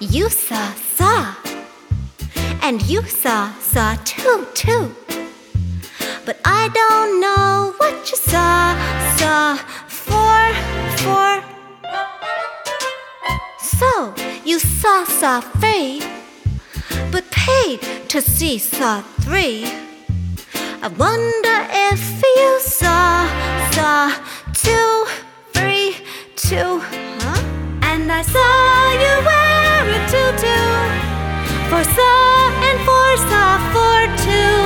you saw saw. And you saw saw too, too. But I don't know what you saw saw for, for. So you saw saw three, but paid to see saw three. I wonder if you saw saw two, three, two, huh? And I saw you wear a tutu for saw and for saw for two.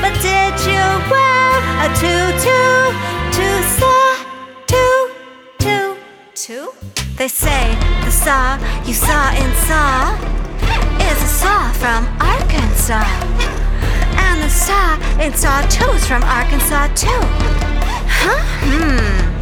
But did you wear a tutu to saw two, two, two? They say the saw you saw in saw is a saw from Arkansas. And the saw in saw two's from Arkansas too. Huh? Hmm.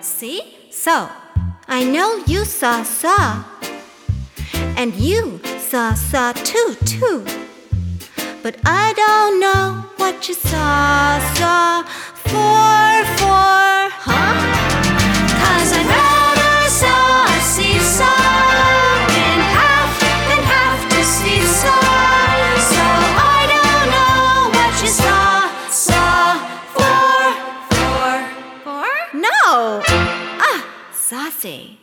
See? So, I know you saw saw. And you saw saw too, too. But I don't know sassy.